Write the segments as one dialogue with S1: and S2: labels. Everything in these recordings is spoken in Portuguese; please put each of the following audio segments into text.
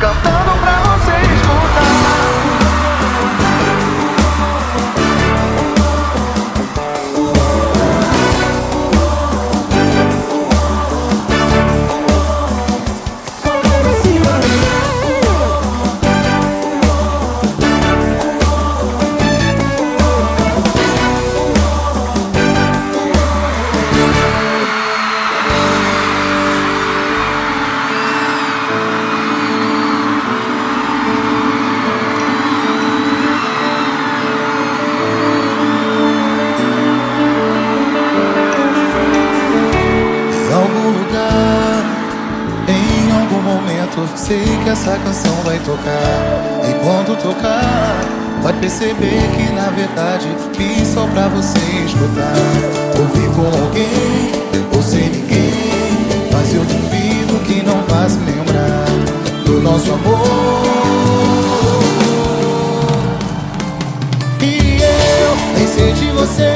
S1: Go. Sei que essa canção vai tocar. E quando tocar, vai perceber que na verdade fiz só pra você escutar. Ouvir com alguém ou sem ninguém, mas eu duvido que não vá se lembrar do nosso amor. E eu nem sei de você,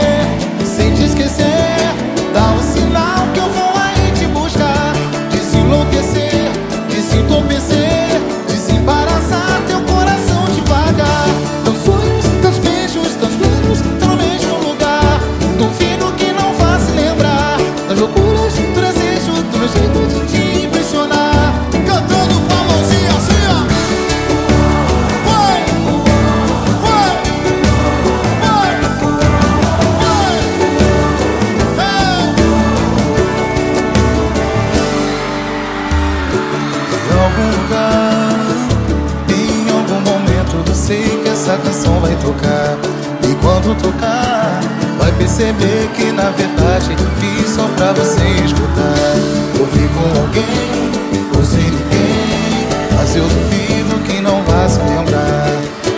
S1: essa canção vai tocar. E quando tocar, vai perceber que na verdade fiz só pra você escutar. Ouvi com alguém, ou sem ninguém, mas eu duvido que não vá se lembrar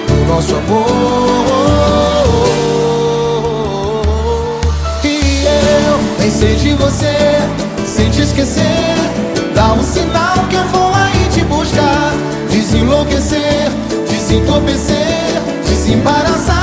S1: do nosso amor. E eu nem sei de você, sem te esquecer. Dá um sinal que eu vou aí te buscar. Desenlouquecer, desentorpecer, desembaraçar.